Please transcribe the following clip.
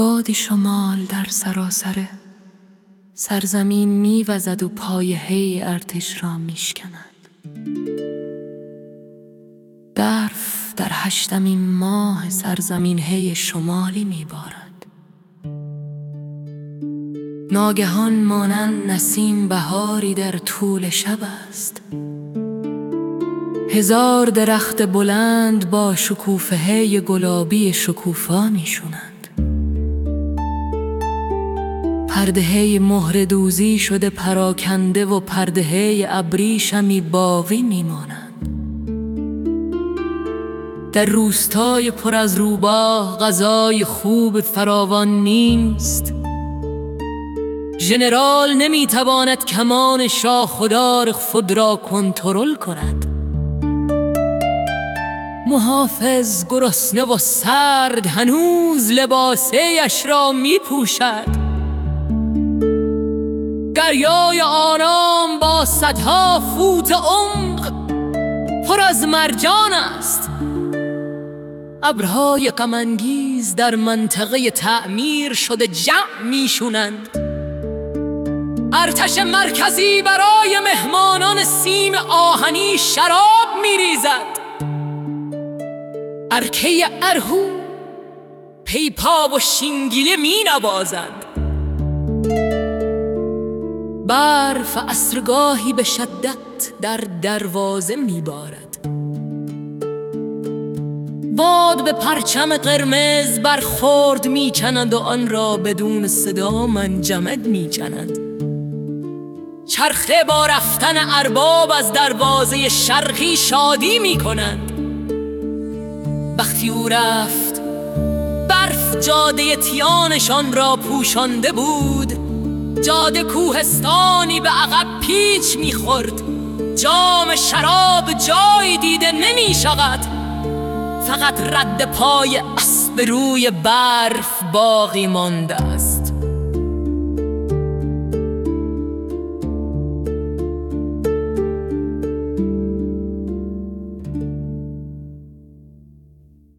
بادی شمال در سراسر سرزمین میوزد و پایه ارتش را میشکند. برف در هشتمین ماه سرزمین هی شمالی میبارد. ناگهان مانند نسیم بهاری در طول شب است. هزار درخت بلند با شکوفه گلابی شکوفا میشونند. پردهه مهر دوزی شده پراکنده و پردهه ابریشمی باقی میمانند. در روستای پر از روباه غذای خوب فراوان نیست. ژنرال نمی‌تواند کمان شاه خدار خود را کنترل کند. محافظ گرسنه و سرد هنوز لباسه اش را می پوشد دریای آرام با صدها فوت عمق پر از مرجان است. ابرهای غمانگیز در منطقه تعمیر شده جمع میشونند. ارتش مرکزی برای مهمانان سیم آهنی شراب میریزد. ارکه ارهو پیپا و شینگیله می نوازند برف اصرگاهی به شدت در دروازه می بارد. باد به پرچم قرمز برخورد می چنند و آن را بدون صدا منجمد می چنند چرخه با رفتن ارباب از دروازه شرقی شادی می کنند. وقتی او رفت برف جاده تیانشان را پوشانده بود. جاده کوهستانی به عقب پیچ می‌خورد. جام شراب جای دیده نمی شود فقط رد پای اسب روی برف باقی مانده